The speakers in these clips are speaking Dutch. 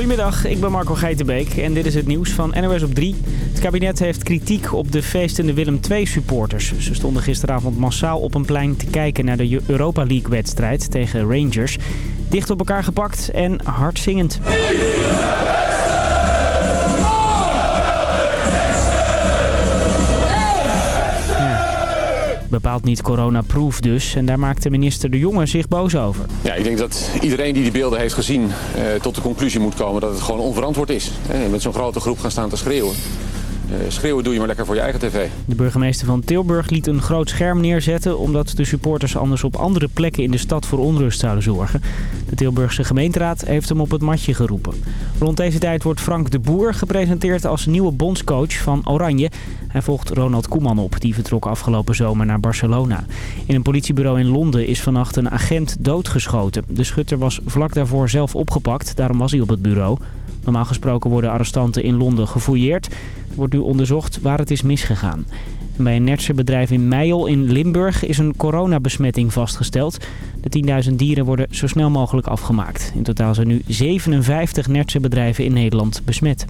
Goedemiddag, ik ben Marco Geitenbeek en dit is het nieuws van NOS op 3. Het kabinet heeft kritiek op de feestende Willem II-supporters. Ze stonden gisteravond massaal op een plein te kijken naar de Europa League-wedstrijd tegen Rangers. Dicht op elkaar gepakt en hard zingend. Bepaald niet corona-proof dus. En daar maakte minister De Jonge zich boos over. Ja, ik denk dat iedereen die die beelden heeft gezien uh, tot de conclusie moet komen dat het gewoon onverantwoord is. En met zo'n grote groep gaan staan te schreeuwen. Uh, schreeuwen doe je maar lekker voor je eigen tv. De burgemeester van Tilburg liet een groot scherm neerzetten... omdat de supporters anders op andere plekken in de stad voor onrust zouden zorgen. De Tilburgse gemeenteraad heeft hem op het matje geroepen. Rond deze tijd wordt Frank de Boer gepresenteerd als nieuwe bondscoach van Oranje. Hij volgt Ronald Koeman op, die vertrok afgelopen zomer naar Barcelona. In een politiebureau in Londen is vannacht een agent doodgeschoten. De schutter was vlak daarvoor zelf opgepakt, daarom was hij op het bureau. Normaal gesproken worden arrestanten in Londen gefouilleerd. Er wordt nu onderzocht waar het is misgegaan. bij een nertsenbedrijf in Meijel in Limburg is een coronabesmetting vastgesteld. De 10.000 dieren worden zo snel mogelijk afgemaakt. In totaal zijn nu 57 nertsenbedrijven in Nederland besmet.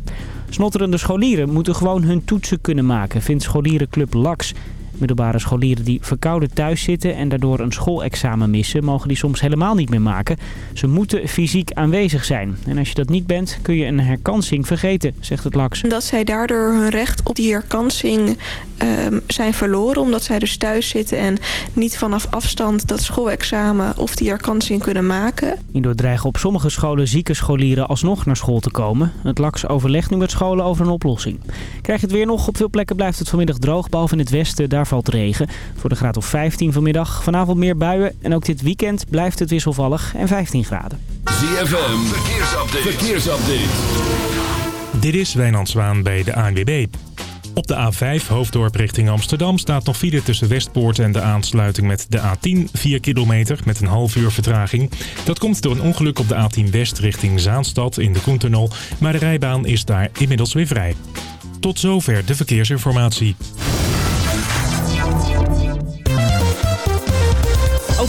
Snotterende scholieren moeten gewoon hun toetsen kunnen maken, vindt scholierenclub LAX. Middelbare scholieren die verkouden thuis zitten en daardoor een schoolexamen missen, mogen die soms helemaal niet meer maken. Ze moeten fysiek aanwezig zijn. En als je dat niet bent, kun je een herkansing vergeten, zegt het LAX. Dat zij daardoor hun recht op die herkansing uh, zijn verloren, omdat zij dus thuis zitten en niet vanaf afstand dat schoolexamen of die herkansing kunnen maken. Hierdoor dreigen op sommige scholen zieke scholieren alsnog naar school te komen. Het LAX overlegt nu met scholen over een oplossing. Krijg je het weer nog? Op veel plekken blijft het vanmiddag droog, behalve in het westen. Daar valt regen. Voor de graad of 15 vanmiddag. Vanavond meer buien en ook dit weekend blijft het wisselvallig en 15 graden. ZFM, verkeersupdate. verkeersupdate. Dit is Wijnand Zwaan bij de ANWB. Op de A5 Hoofddorp richting Amsterdam staat nog file tussen Westpoort en de aansluiting met de A10. 4 kilometer met een half uur vertraging. Dat komt door een ongeluk op de A10 West richting Zaanstad in de Koentunnel. Maar de rijbaan is daar inmiddels weer vrij. Tot zover de verkeersinformatie.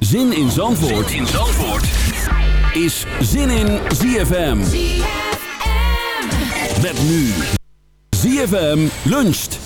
Zin in Zandvoort, in Zandvoort. is Zin in ZFM. Met nu ZFM luncht.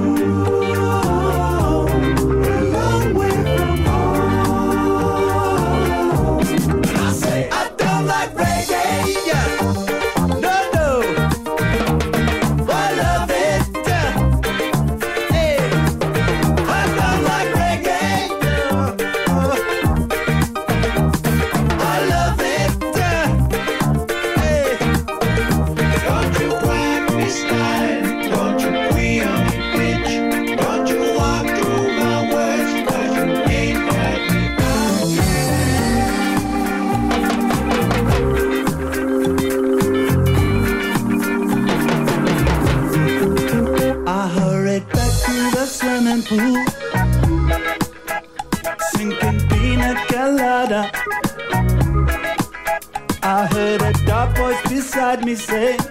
Me say,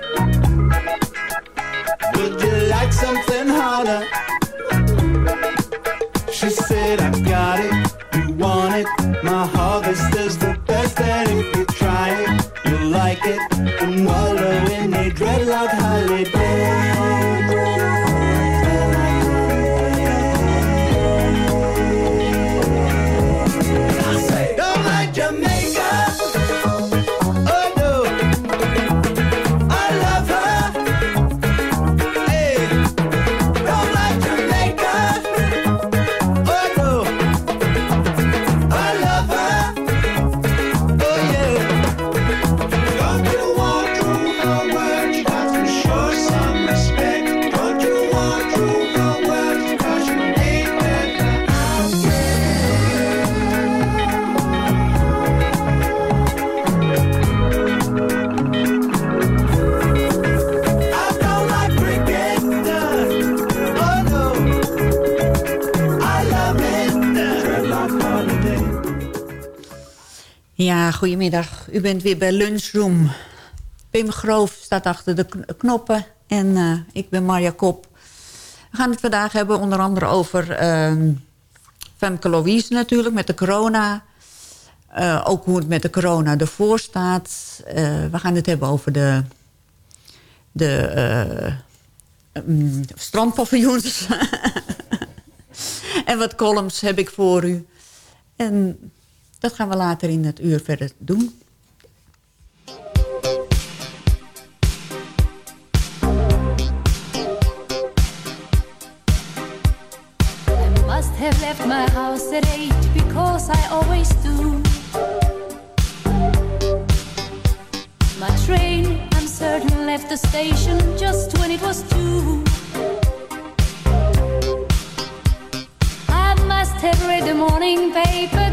Ja, goedemiddag. U bent weer bij Lunchroom. Pim Groof staat achter de kn- knoppen en eh, ik ben Marja Kop. We gaan het vandaag hebben onder andere over ehm Femke Louise natuurlijk met de corona. Eh, ook hoe het met de corona ervoor staat. Eh, we gaan het hebben over de, de mm, strandpaviljoens. en wat columns heb ik voor u. En dat gaan we later in het uur verder doen. Have left my house at eight because I always do. My train, I'm certain, left the station just when it was two. I must have read the morning paper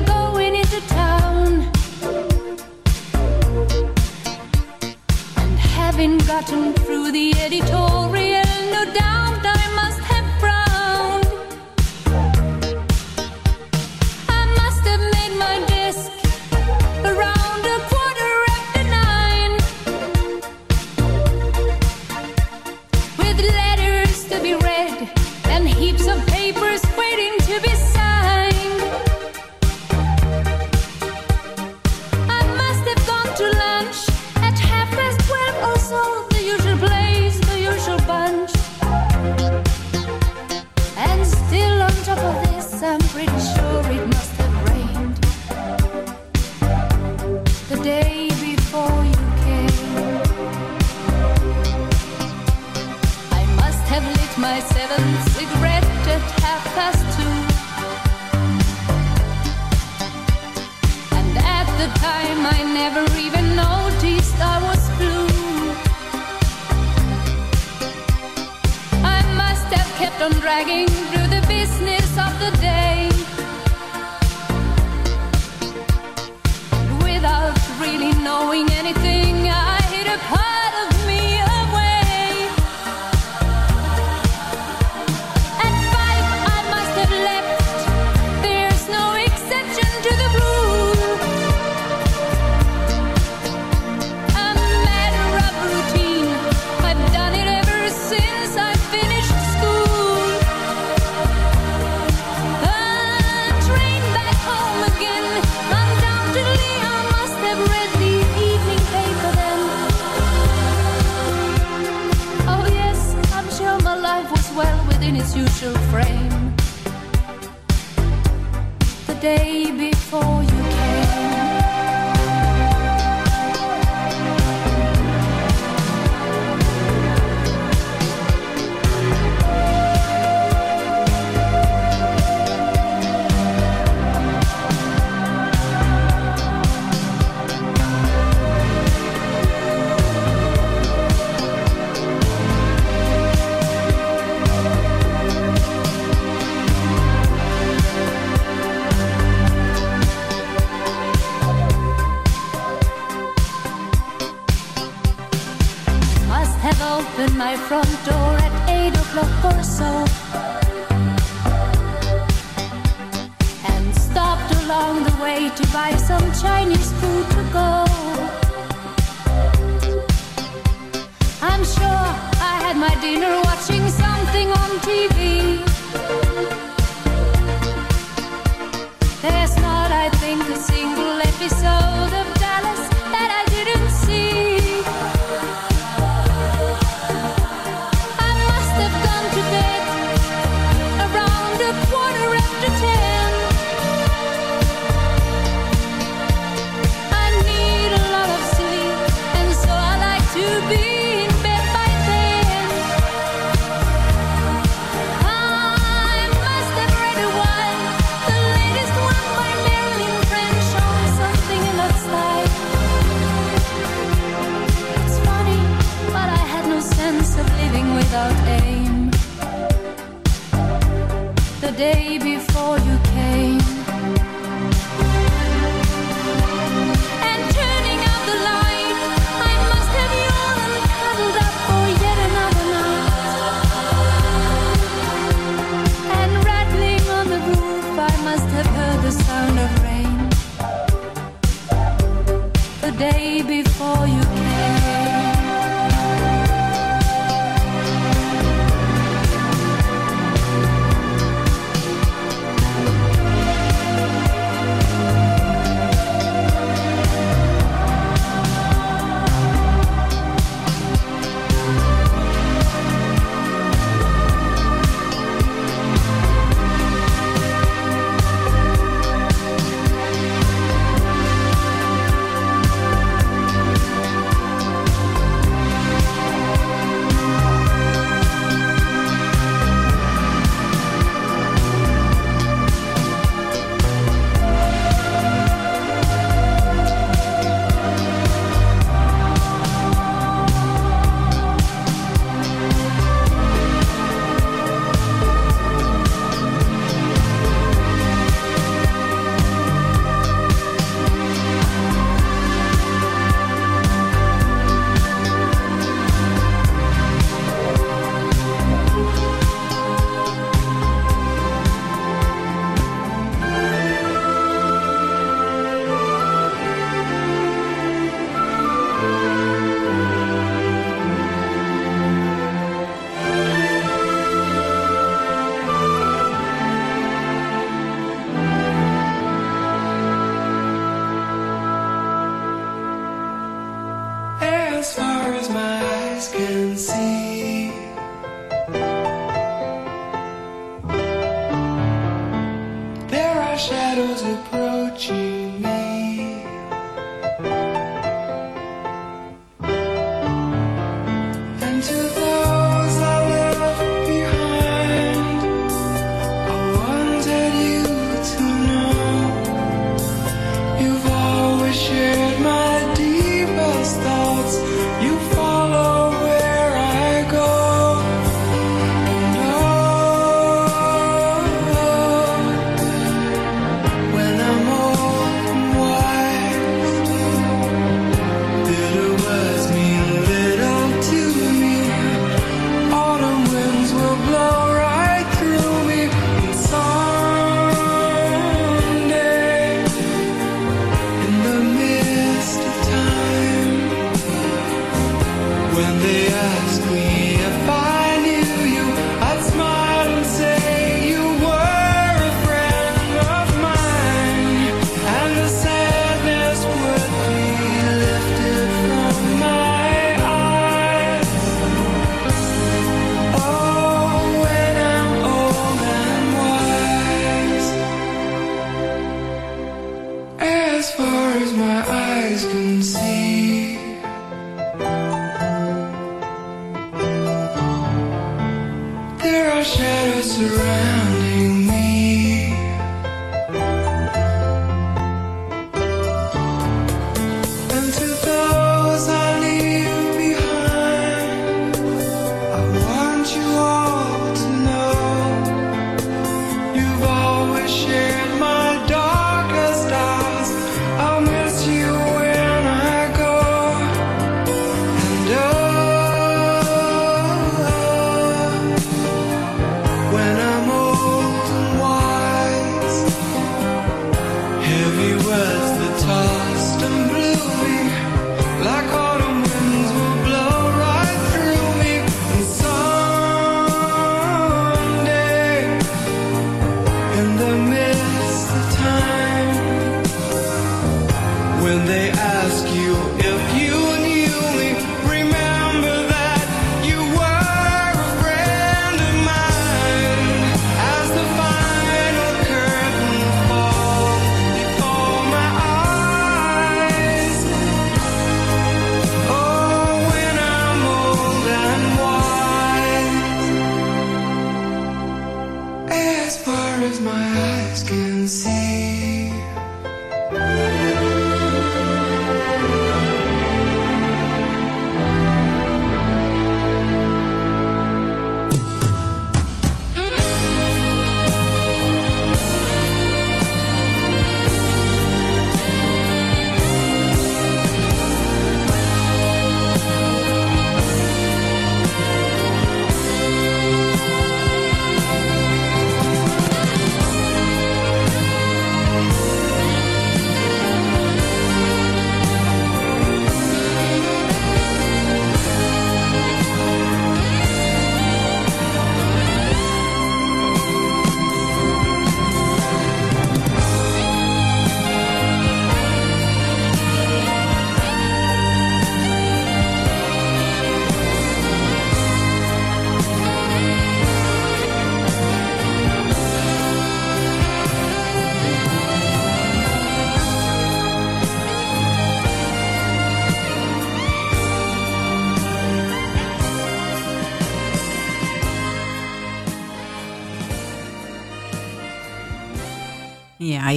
And gotten through the editorial, my front door at 8 o'clock or so. And stopped along the way to buy some Chinese food to go. I'm sure I had my dinner watching something on TV There's not, I think, a single episode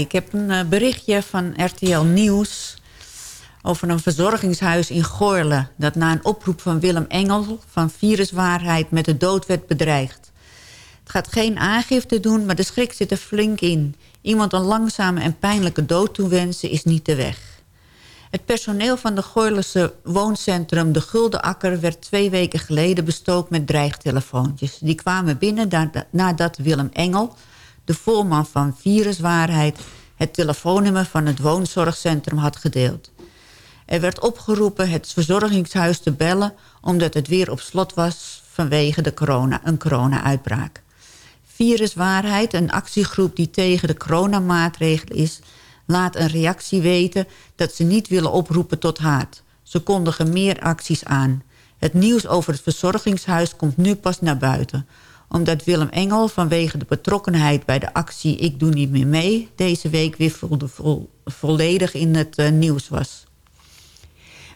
ik heb een eh, berichtje van RTL Nieuws over een verzorgingshuis in Goorle... dat na een oproep van Willem Engel van viruswaarheid met de dood werd bedreigd. Het gaat geen aangifte doen, maar de schrik zit er flink in. Iemand een langzame en pijnlijke dood toewensen is niet de weg. Het personeel van de Goorlense wooncentrum De Gulden Akker... werd twee weken geleden bestookt met dreigtelefoontjes. Die kwamen binnen da- nadat Willem Engel, de voorman van Viruswaarheid... het telefoonnummer van het woonzorgcentrum had gedeeld. Er werd opgeroepen het verzorgingshuis te bellen... omdat het weer op slot was vanwege de corona, een corona-uitbraak. Viruswaarheid, een actiegroep die tegen de coronamaatregelen is... laat een reactie weten dat ze niet willen oproepen tot haat. Ze kondigen meer acties aan. Het nieuws over het verzorgingshuis komt nu pas naar buiten. Omdat Willem Engel vanwege de betrokkenheid bij de actie Ik Doe Niet Meer Mee... deze week weer vo- vo- volledig in het eh, nieuws was.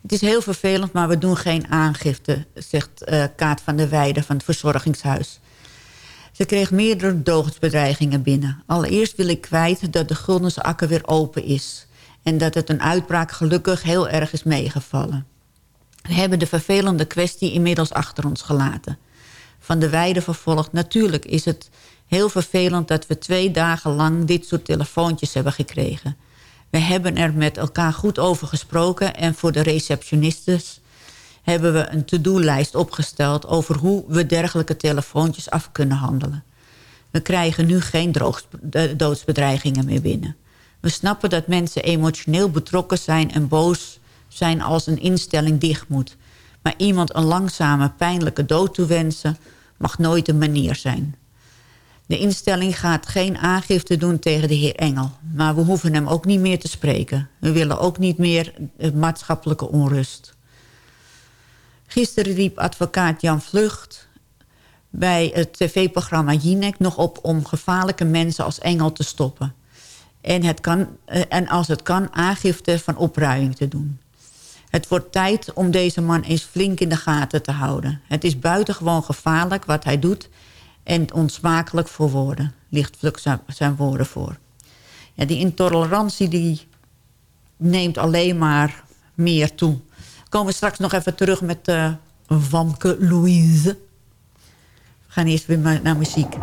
Het is heel vervelend, maar we doen geen aangifte, zegt eh, Kaat van der Weijden van het verzorgingshuis. Ze kreeg meerdere doodsbedreigingen binnen. Allereerst wil ik kwijt dat de Guldense Akker weer open is. En dat het een uitbraak gelukkig heel erg is meegevallen. We hebben de vervelende kwestie inmiddels achter ons gelaten. Van de Weide vervolgt, natuurlijk is het heel vervelend... dat we twee dagen lang dit soort telefoontjes hebben gekregen. We hebben er met elkaar goed over gesproken... en voor de receptionistes hebben we een to-do-lijst opgesteld... over hoe we dergelijke telefoontjes af kunnen handelen. We krijgen nu geen doodsbedreigingen meer binnen. We snappen dat mensen emotioneel betrokken zijn en boos zijn als een instelling dicht moet. Maar iemand een langzame, pijnlijke dood toewensen mag nooit een manier zijn. De instelling gaat geen aangifte doen tegen de heer Engel. Maar we hoeven hem ook niet meer te spreken. We willen ook niet meer eh, maatschappelijke onrust. Gisteren riep advocaat Jan Vlucht bij het tv-programma Jinek nog op... om gevaarlijke mensen als Engel te stoppen. En, het kan, eh, en als het kan, aangifte van opruiming te doen. Het wordt tijd om deze man eens flink in de gaten te houden. Het is buitengewoon gevaarlijk wat hij doet... en onsmakelijk voor woorden. Ligt zijn woorden voor. Ja, die intolerantie die neemt alleen maar meer toe. We komen straks nog even terug met uh, Wamke Louise. We gaan eerst weer naar muziek.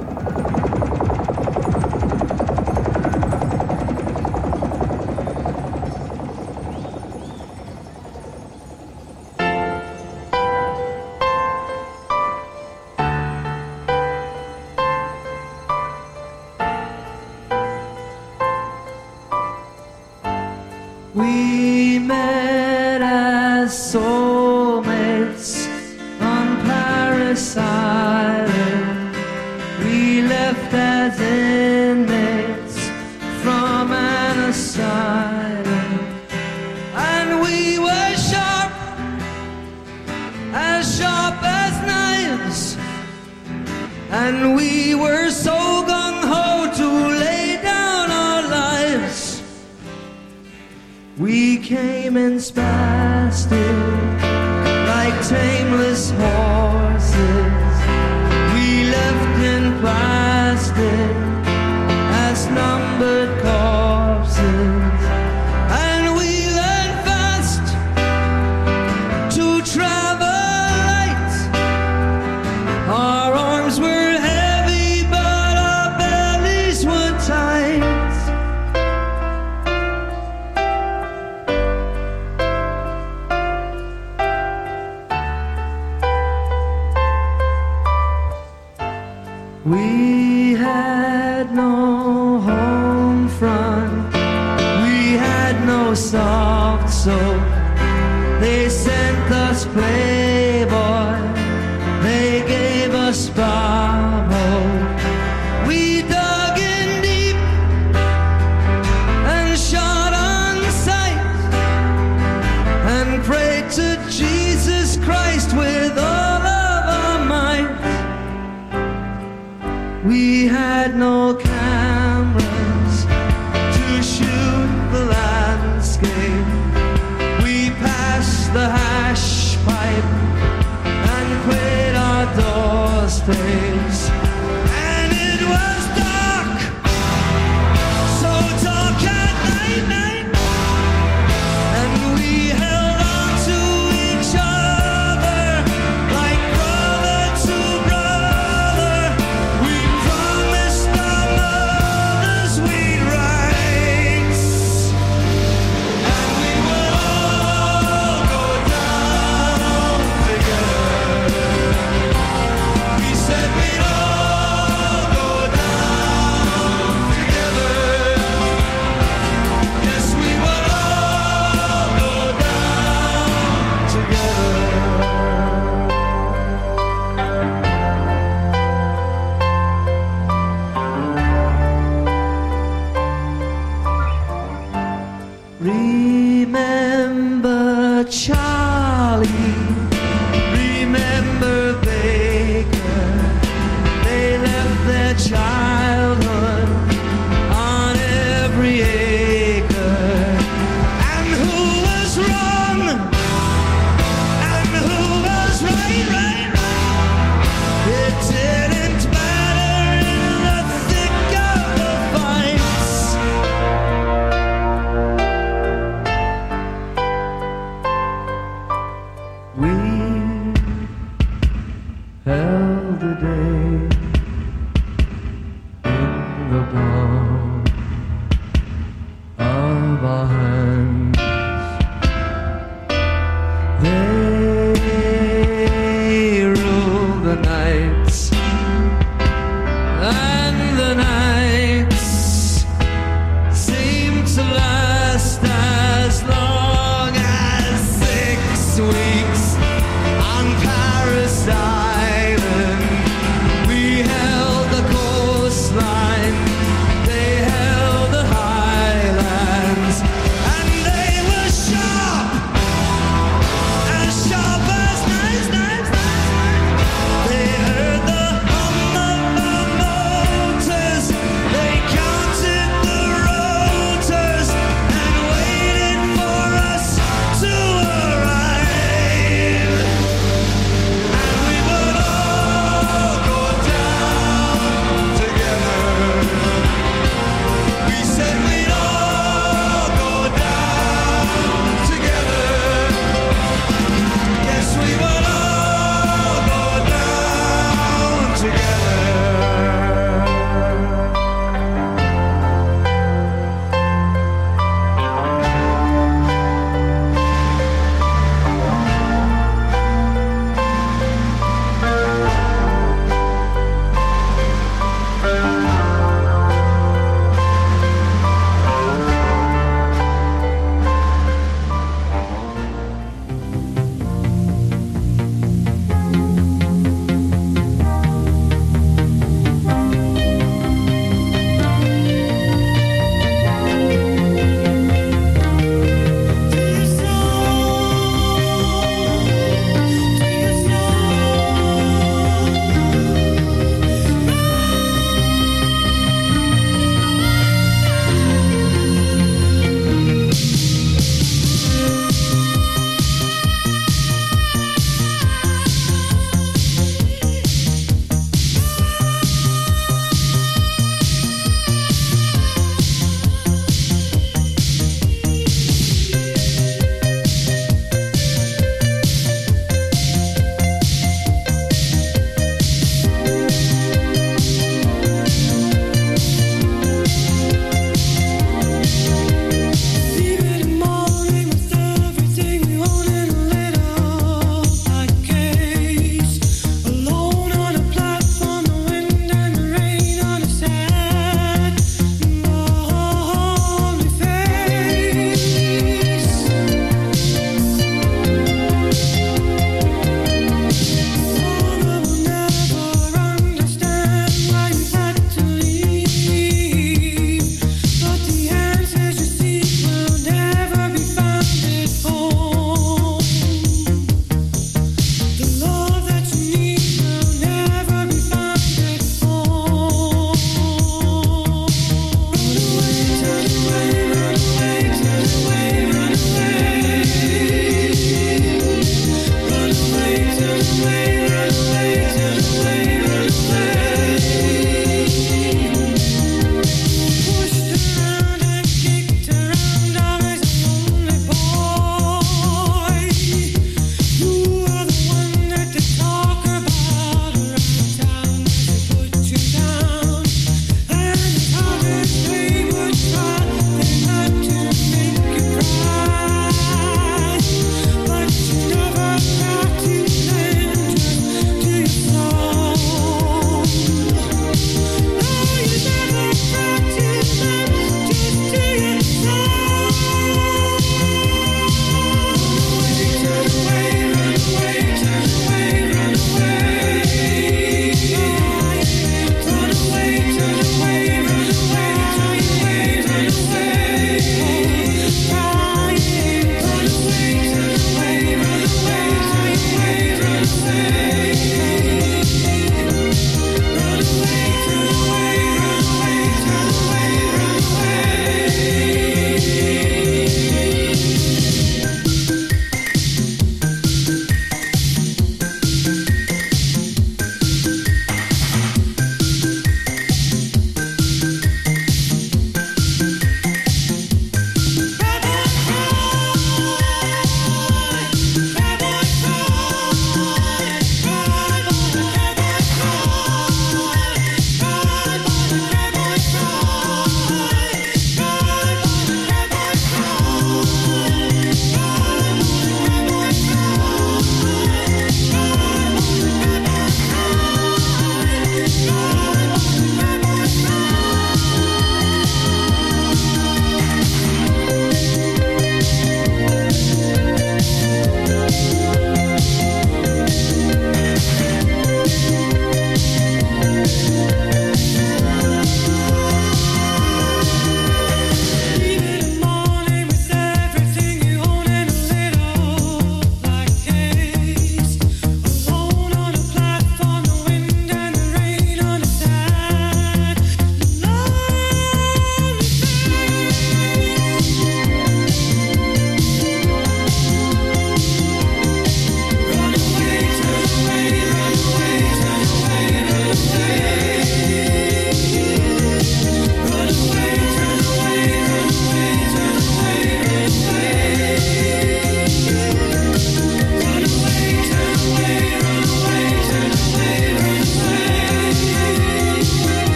We had no home front, we had no soft soul.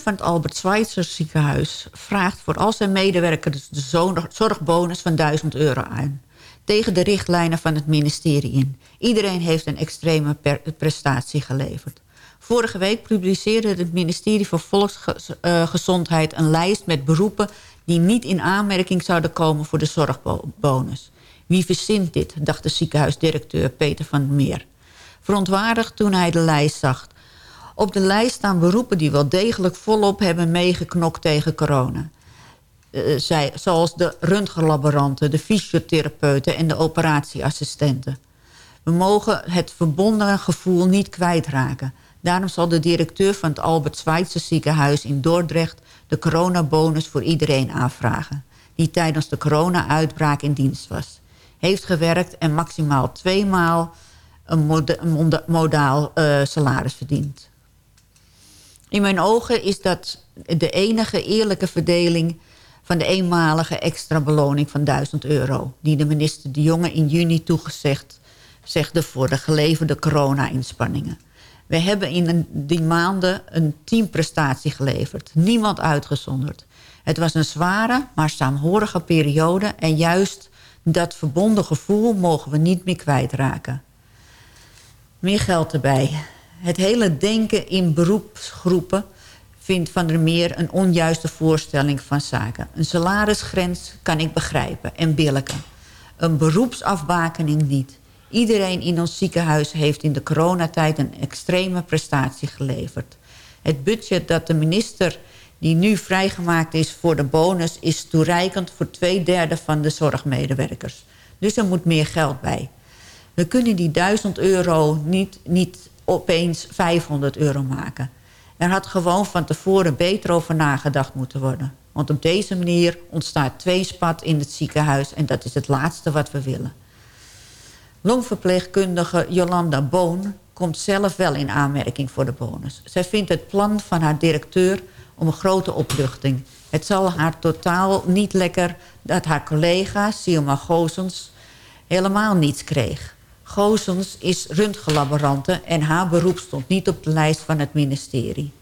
Van het Albert Schweitzer ziekenhuis vraagt voor al zijn medewerkers de zorg- zorgbonus van 1000 euro aan. Tegen de richtlijnen van het ministerie in. Iedereen heeft een extreme prestatie geleverd. Vorige week publiceerde het ministerie voor Volksgezondheid een lijst met beroepen die niet in aanmerking zouden komen voor de zorgbonus. Wie verzint dit, dacht de ziekenhuisdirecteur Peter van der Meer. Verontwaardigd toen hij de lijst zag. Op de lijst staan beroepen die wel degelijk volop hebben meegeknokt tegen corona. Eh, zij, zoals de röntgenlaboranten, de fysiotherapeuten en de operatieassistenten. We mogen het verbonden gevoel niet kwijtraken. Daarom zal de directeur van het Albert Schweitzer ziekenhuis in Dordrecht... de coronabonus voor iedereen aanvragen... die tijdens de corona-uitbraak in dienst was. Heeft gewerkt en maximaal tweemaal een mode- een modaal eh, salaris verdient. In mijn ogen is dat de enige eerlijke verdeling van de eenmalige extra beloning van 1000 euro... die de minister De Jonge in juni toegezegd zegde voor de geleverde corona-inspanningen. We hebben in die maanden een teamprestatie geleverd. Niemand uitgezonderd. Het was een zware, maar saamhorige periode... en juist dat verbonden gevoel mogen we niet meer kwijtraken. Meer geld erbij. Het hele denken in beroepsgroepen vindt Van der Meer een onjuiste voorstelling van zaken. Een salarisgrens kan ik begrijpen en billijken. Een beroepsafbakening niet. Iedereen in ons ziekenhuis heeft in de coronatijd een extreme prestatie geleverd. Het budget dat de minister die nu vrijgemaakt is voor de bonus... is toereikend voor twee derde van de zorgmedewerkers. Dus er moet meer geld bij. We kunnen die 1000 euro niet, niet opeens 500 euro maken. Er had gewoon van tevoren beter over nagedacht moeten worden. Want op deze manier ontstaat tweespat in het ziekenhuis... en dat is het laatste wat we willen. Longverpleegkundige Jolanda Boon komt zelf wel in aanmerking voor de bonus. Zij vindt het plan van haar directeur om een grote opluchting. Het zal haar totaal niet lekker dat haar collega, Sioma Gozens, helemaal niets kreeg. Gozens is röntgenlaborante en haar beroep stond niet op de lijst van het ministerie.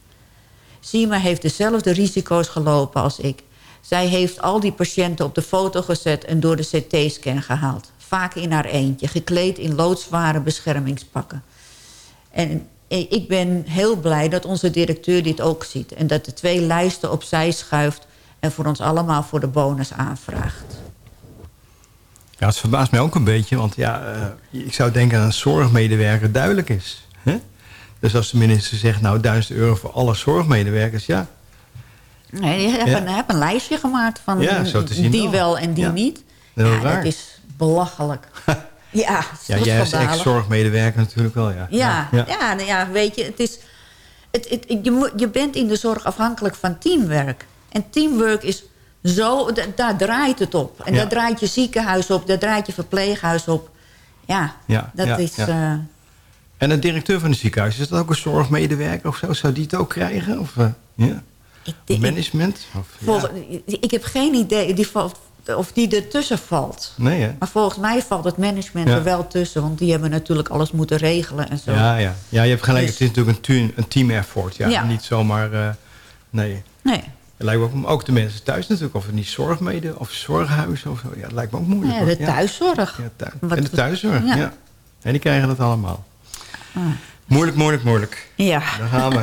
Sima heeft dezelfde risico's gelopen als ik. Zij heeft al die patiënten op de foto gezet en door de CT-scan gehaald. Vaak in haar eentje, gekleed in loodzware beschermingspakken. En ik ben heel blij dat onze directeur dit ook ziet. En dat de twee lijsten opzij schuift en voor ons allemaal voor de bonus aanvraagt. Ja, het verbaast mij ook een beetje, want ja, eh, ik zou denken dat een zorgmedewerker duidelijk is. Hè? Dus als de minister zegt, nou 1000 euro voor alle zorgmedewerkers, ja. Nee, je hebt, Ja. een, een lijstje gemaakt van Ja, die wel. wel en die Ja. niet. Heel ja, dat is belachelijk. ja, Ja, jij als ex-zorgmedewerker natuurlijk wel, ja. Ja, ja. nou ja, weet je, het is, het, het, je, je bent in de zorg afhankelijk van teamwerk. En teamwork is zo, da- daar draait het op. En Ja. daar draait je ziekenhuis op, daar draait je verpleeghuis op. Ja, Ja, dat ja, is... eh, En de directeur van het ziekenhuis, is dat ook een zorgmedewerker of zo? Zou die het ook krijgen? Of, eh? Of management? Of, Ik heb geen idee die valt, of die ertussen valt. Nee, hè? Maar volgens mij valt het management er wel tussen. Want die hebben natuurlijk alles moeten regelen en zo. Ja, ja. ja, je hebt gelijk. Dus- Het is natuurlijk een, team, een team effort. Ja. Ja. Niet zomaar... eh, nee. Nee. Het lijkt me ook, om- ook de mensen thuis natuurlijk. Of het niet zorgmede of zorghuis of zo. Ja, het lijkt me ook moeilijk. Ja, de thuiszorg. Ja, thuis. Wat- en de thuiszorg, ja. Ja. En die krijgen dat allemaal. Ah. Moeilijk, moeilijk, moeilijk. Ja. Daar gaan we.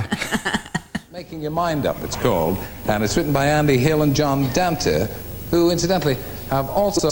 Making Your Mind Up, it's called. And it's written by Andy Hill and John Dante, who incidentally have also.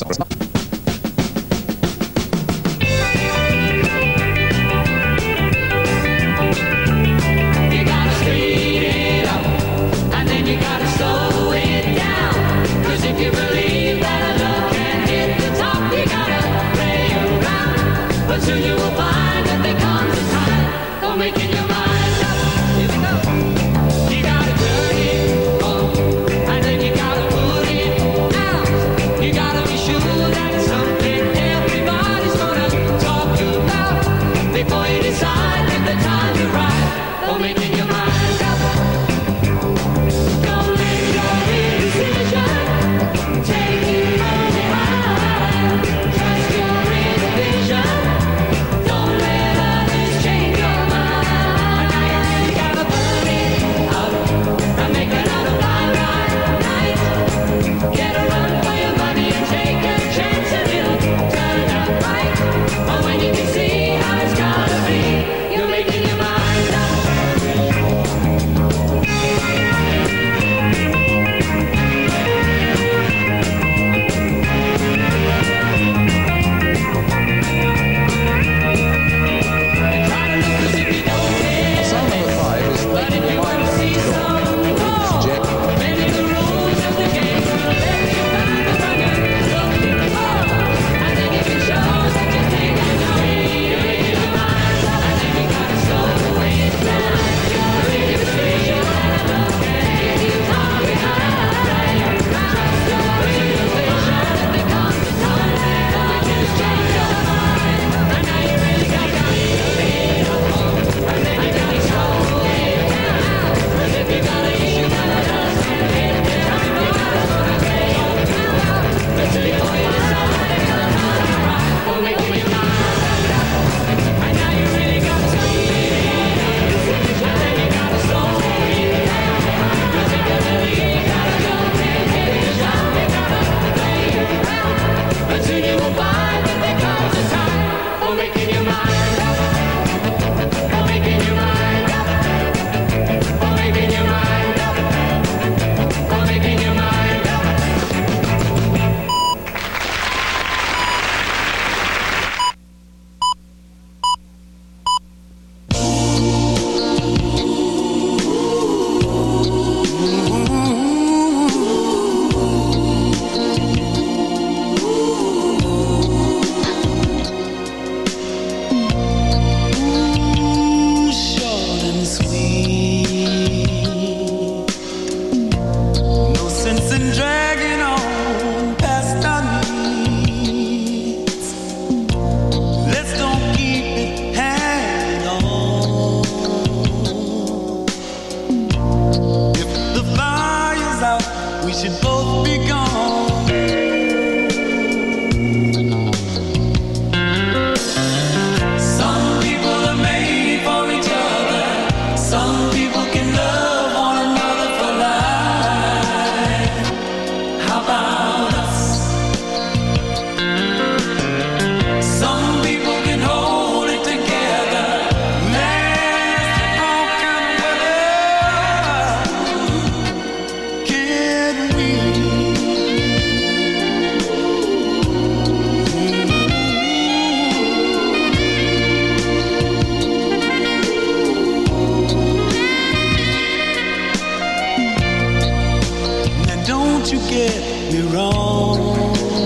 get me wrong.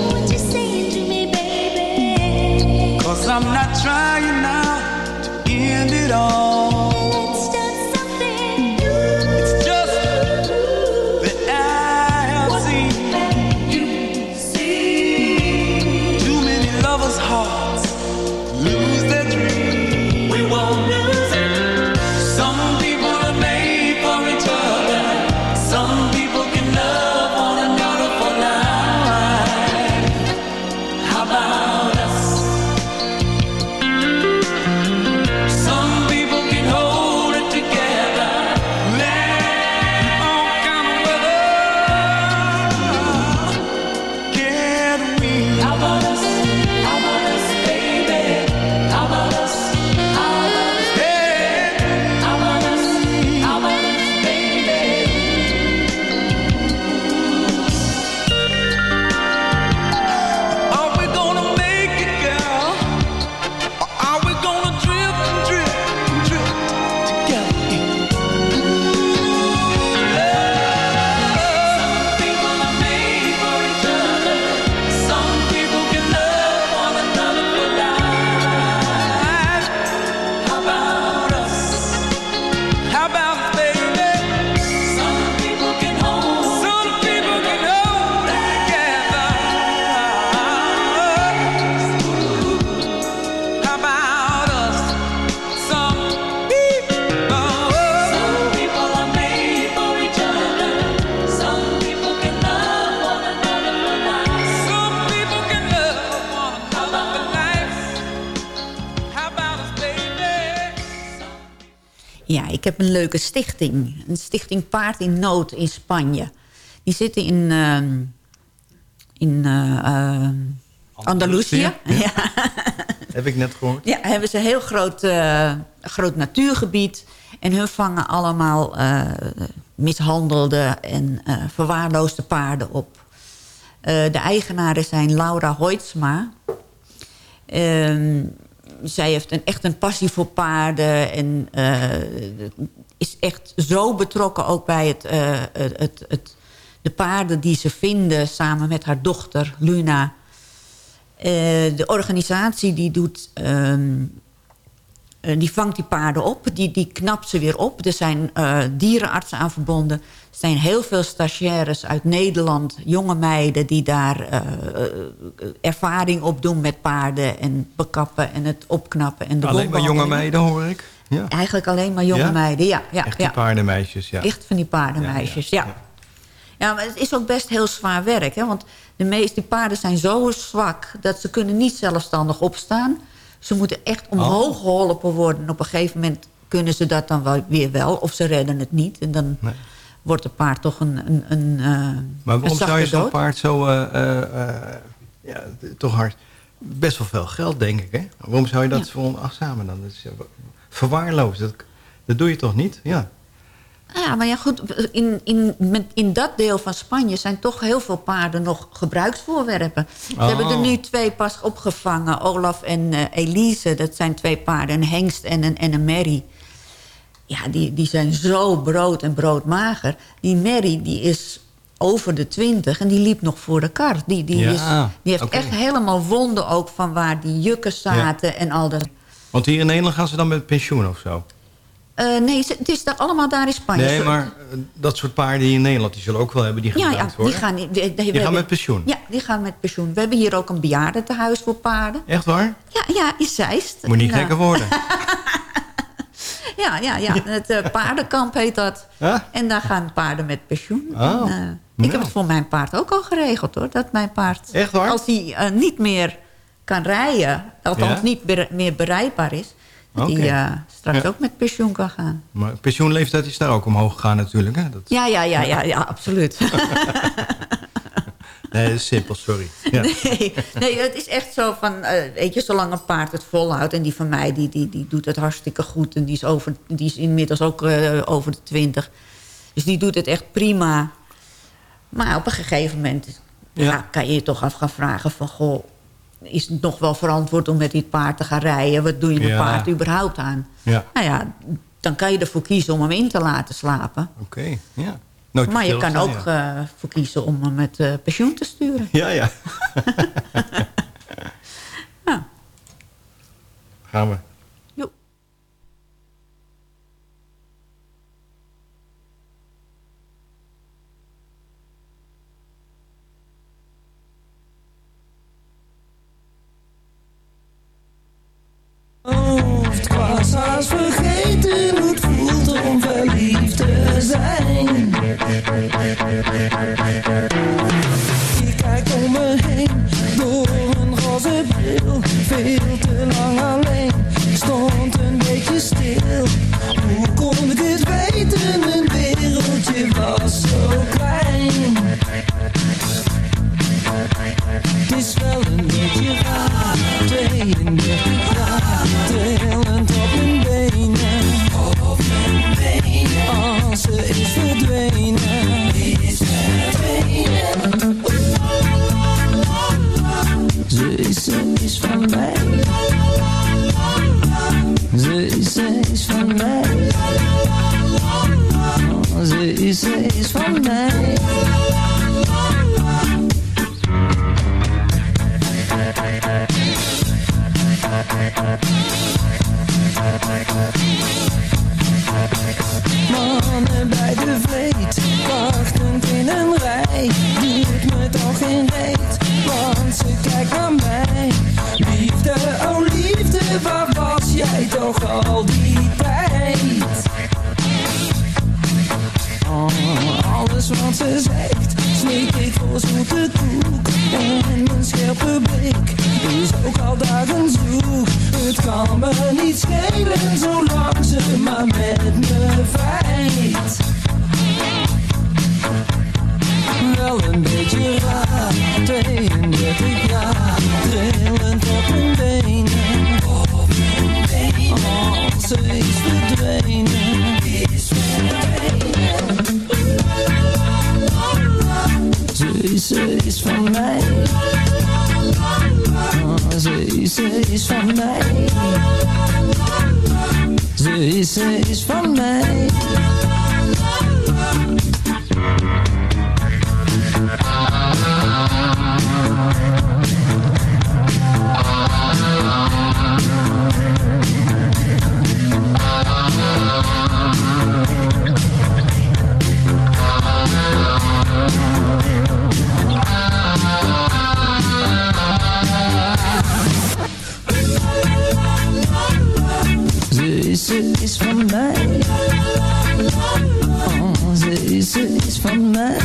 What you saying to me, I'm not trying now. Ja, ik heb een leuke stichting. Een stichting Paard in Nood in Spanje. Die zitten in, ehm, in eh, eh, Andalusië. Ja. Heb ik net gehoord. Ja, hebben ze een heel groot, eh, groot natuurgebied. En hun vangen allemaal eh, mishandelde en verwaarloosde paarden op. De eigenaren zijn Laura Hoitsma. Ehm, zij heeft een, echt een passie voor paarden. En eh, is echt zo betrokken ook bij het, eh, het, het, het- de paarden die ze vinden... samen met haar dochter Luna... Eh, de organisatie die doet... ehm, eh, die vangt die paarden op, die, die knapt ze weer op. Er zijn eh, dierenartsen aan verbonden. Er zijn heel veel stagiaires uit Nederland, jonge meiden... die daar eh, eh, ervaring opdoen met paarden en bekappen en het opknappen. En de Alleen maar jonge meiden hoor ik. Ja. Eigenlijk alleen maar jonge Ja? meiden, ja. ja, Echt die ja. paardenmeisjes, ja. Echt van die paardenmeisjes, ja. ja. maar het is ook best heel zwaar werk. Hè? Want de meeste paarden zijn zo zwak... dat ze kunnen niet zelfstandig opstaan. Ze moeten echt omhoog geholpen worden. En op een gegeven moment kunnen ze dat dan wel, weer wel. Of ze redden het niet. En dan wordt het paard toch een, een, een, eh, Maar een waarom zou je zo'n paard zo... eh, eh, ja, toch hard... Best wel veel geld, denk ik, hè? Waarom zou je dat Ja. veronachtzamen dan? Dat is verwaarloosd. Dat, dat doe je toch niet? Ja. Ja, maar ja, goed, in, in, met, in dat deel van Spanje zijn toch heel veel paarden nog gebruiksvoorwerpen. Ze Oh. hebben er nu twee pas opgevangen, Olaf en eh, Elise. Dat zijn twee paarden, een hengst en een, en een merrie. Ja, die, die zijn zo brood en broodmager. Die merrie die is over de twintig en die liep nog voor de kar. Die, die, Ja, is, die heeft echt helemaal wonden ook van waar die jukken zaten en al dat. Want hier in Nederland gaan ze dan met pensioen of zo? Eh, nee, het is daar allemaal daar in Spanje. Nee, maar eh, dat soort paarden hier in Nederland... die zullen ook wel hebben die Ja, gebruikt ja, worden. die gaan, die, die- gaan hebben- met pensioen? Ja, die gaan met pensioen. We hebben hier ook een bejaardentehuis voor paarden. Echt waar? Ja, ja, in Zeist. Moet niet gekker worden. Ja, ja, ja. Het eh, paardenkamp heet dat. En daar gaan paarden met pensioen. Oh, En, ik heb het voor mijn paard ook al geregeld, hoor. Dat mijn paard, Echt waar? als hij niet meer kan rijden... althans Ja? niet meer bereikbaar is... hij eh, straks Ja. ook met pensioen kan gaan. Maar pensioenleeftijd is daar ook omhoog gegaan natuurlijk. Hè? Dat, Ja, ja, ja, ja, ja absoluut. nee, dat is simpel, sorry. Ja. Nee, nee, het is echt zo van, eh, weet je, zolang een paard het volhoudt... en die van mij, die, die, die doet het hartstikke goed... en die is, over, die is inmiddels ook eh, over de twintig. Dus die doet het echt prima. Maar op een gegeven moment ja. kan je je toch af gaan vragen van... goh, is het nog wel verantwoord om met dit paard te gaan rijden? Wat doe je met paard überhaupt aan? Ja. Nou ja, dan kan je ervoor kiezen om hem in te laten slapen. Oké, ja. Maar je kan ook eh, voor kiezen om hem met eh, pensioen te sturen. Ja, ja. ja. Gaan we. hoofd. Vergeten hoe het voelt om verliefd te zijn. Ik kijk om me heen door een roze veel, veel te lang. is van mij. Süße ist von mir. Oh, Süße ist von mir.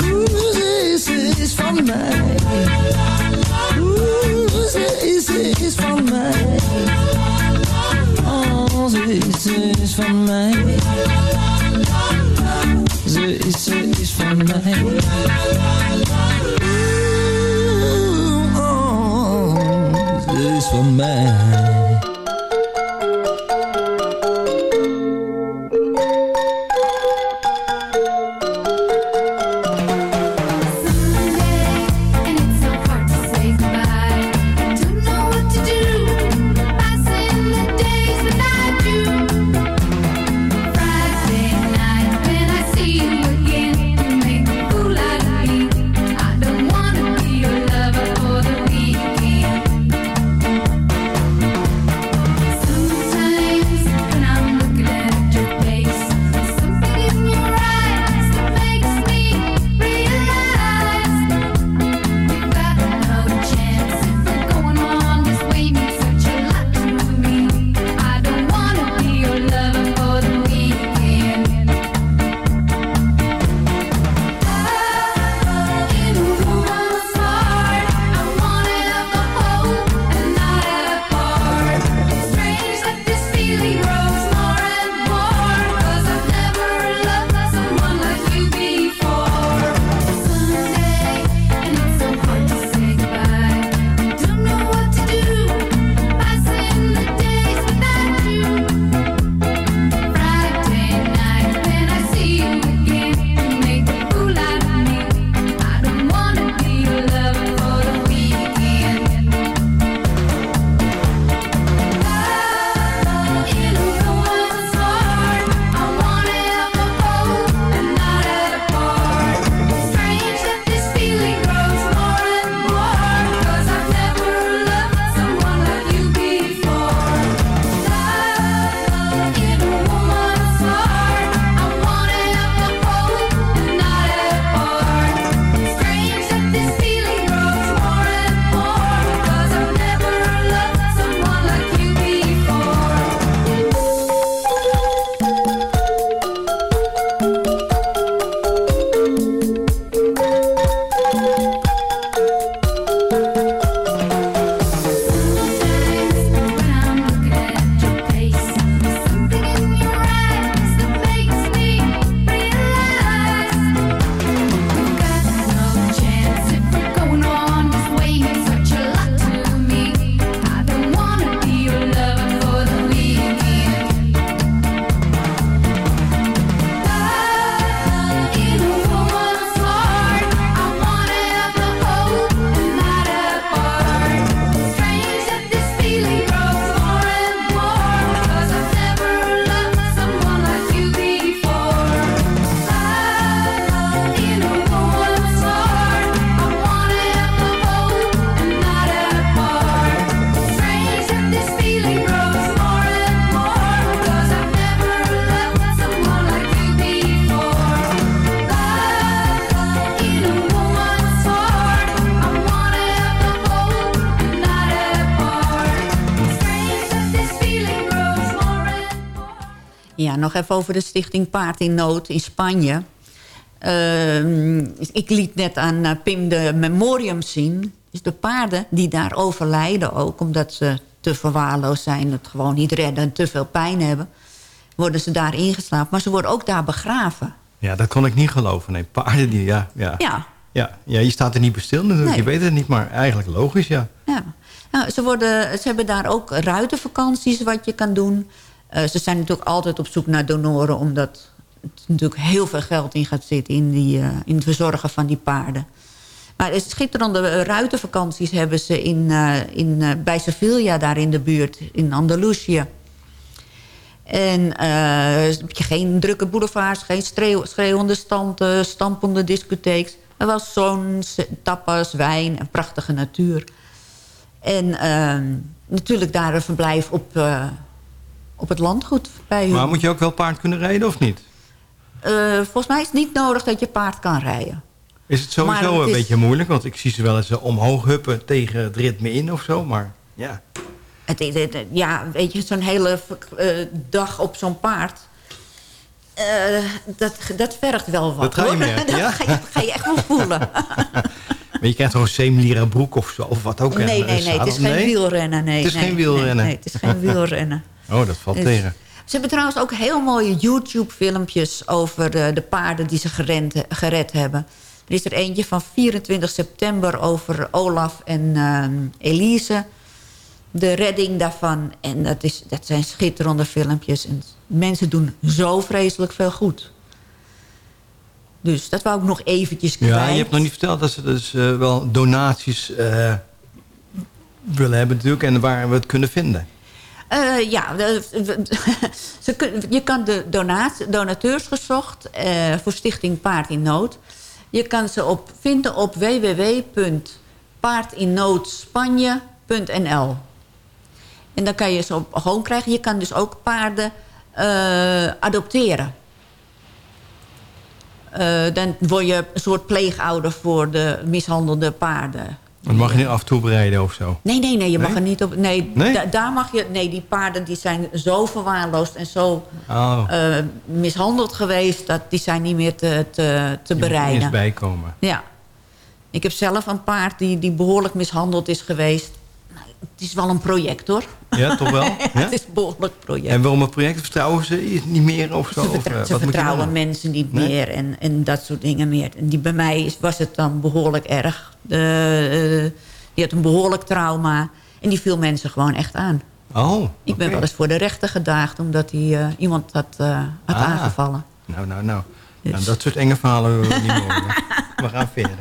Uh, Süße ist von mir. Uh, Süße is von me. Oh, Süße ist von mir. Süße is von me. Nog even over de stichting Paard in Nood in Spanje. Ehm, ik liet net aan eh, Pim de memoriam zien. Dus de paarden die daar overlijden ook... omdat ze te verwaarloosd zijn, het gewoon niet redden... en te veel pijn hebben, worden ze daar ingeslapen. Maar ze worden ook daar begraven. Ja, dat kon ik niet geloven. Nee, paarden die, ja. Ja, Ja, ja. ja je staat er niet bij stil natuurlijk. Nee. Je weet het niet, maar eigenlijk logisch, ja. ja. Nou, ze, worden, ze hebben daar ook ruitenvakanties wat je kan doen. Eh, ze zijn natuurlijk altijd op zoek naar donoren... omdat er natuurlijk heel veel geld in gaat zitten... in, die, eh, in het verzorgen van die paarden. Maar schitterende eh, ruitenvakanties hebben ze in, in, bij Sevilla... daar in de buurt, in Andalusië. En geen drukke boulevards, geen schreeuw- schreeuwende standen, stampende discotheeks. Er was zon, tapas, wijn en prachtige natuur. En ehm, natuurlijk daar een verblijf op, op het landgoed bij hun. Maar moet je ook wel paard kunnen rijden of niet? Eh, volgens mij is het niet nodig dat je paard kan rijden. Is het sowieso het een is- beetje moeilijk? Want ik zie ze wel eens eh, omhoog huppen tegen het ritme in of zo. Maar ja, Het, het- het- ja, weet je, zo'n hele eh, dag op zo'n paard... dat, dat vergt wel wat, Dat ga je merken, dat ja? ga, je, ga je echt wel voelen. maar je krijgt toch een semleren broek of zo, of wat ook. nee, nee, nee, het is geen wielrennen. Nee, Het is nee, geen wielrennen. Nee, nee, het is geen wielrennen. Oh, dat valt Dus- tegen. Ze hebben trouwens ook heel mooie YouTube-filmpjes... over de, de paarden die ze gerend, gered hebben. Er is er eentje van 24 september over Olaf en ehm, Elise. De redding daarvan. En dat, is, dat zijn schitterende filmpjes. En mensen doen zo vreselijk veel goed. Dus dat wou ik nog eventjes kwijt. Ja, je hebt nog niet verteld dat ze dus eh, wel donaties eh, willen hebben natuurlijk. En waar we het kunnen vinden. Eh, ja, ze je kan de donateurs gezocht eh, voor Stichting Paard in Nood. Je kan ze op, vinden op www.paardinnoodspanje.nl. En dan kan je ze op gewoon krijgen. Je kan dus ook paarden eh, adopteren. Dan word je een soort pleegouder voor de mishandelde paarden. Dan mag je niet af en toe bereiden of zo. Nee, nee, nee, je mag Nee? er niet op. Nee, Nee? da- daar mag je. Nee, die paarden die zijn zo verwaarloosd en zo Oh, eh, mishandeld geweest. dat die zijn niet meer te, te, te je er bereiden. eens bijkomen. Ja. Ik heb zelf een paard die, die behoorlijk mishandeld is geweest. Nou, Het is wel een project hoor. Ja, toch wel? Ja? Het is een behoorlijk project. En waarom een project vertrouwen ze niet meer of zo? Ze, Of, eh, ze wat moet je vertrouwen mensen niet Nee? meer en, en dat soort dingen meer. En die, bij mij is, was het dan behoorlijk erg. De, eh, die had een behoorlijk trauma. En die viel mensen gewoon echt aan. Oh, Ik ben wel eens voor de rechter gedaagd... omdat hij eh, iemand had, had Ah. aangevallen. Nou, nou, nou. Dus- nou. Dat soort enge verhalen we niet horen. We gaan verder.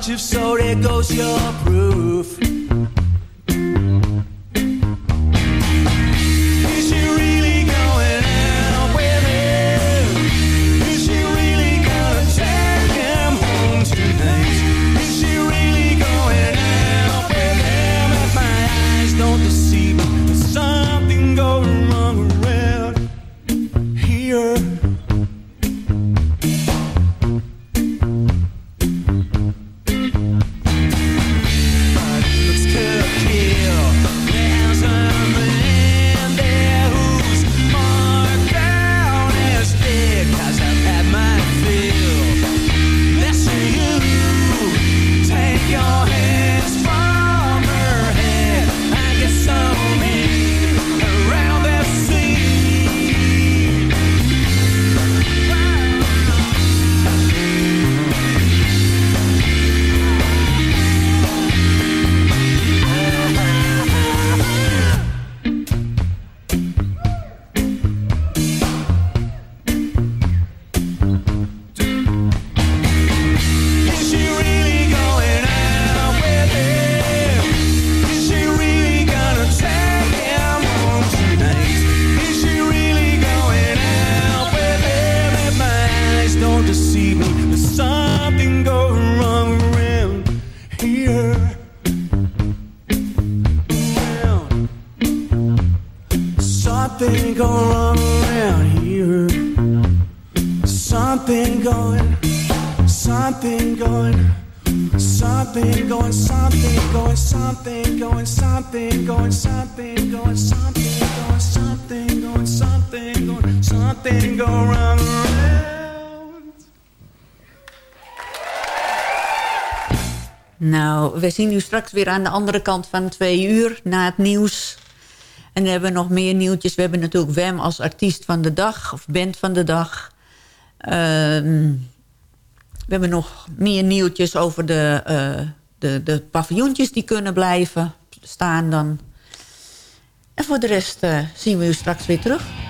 Much, if so, there goes your straks weer aan de andere kant van twee uur na het nieuws. En dan hebben we nog meer nieuwtjes. We hebben natuurlijk Wem als artiest van de dag of band van de dag. Ehm, we hebben nog meer nieuwtjes over de, eh, de, de paviljoentjes die kunnen blijven staan dan. En voor de rest eh, zien we u straks weer terug.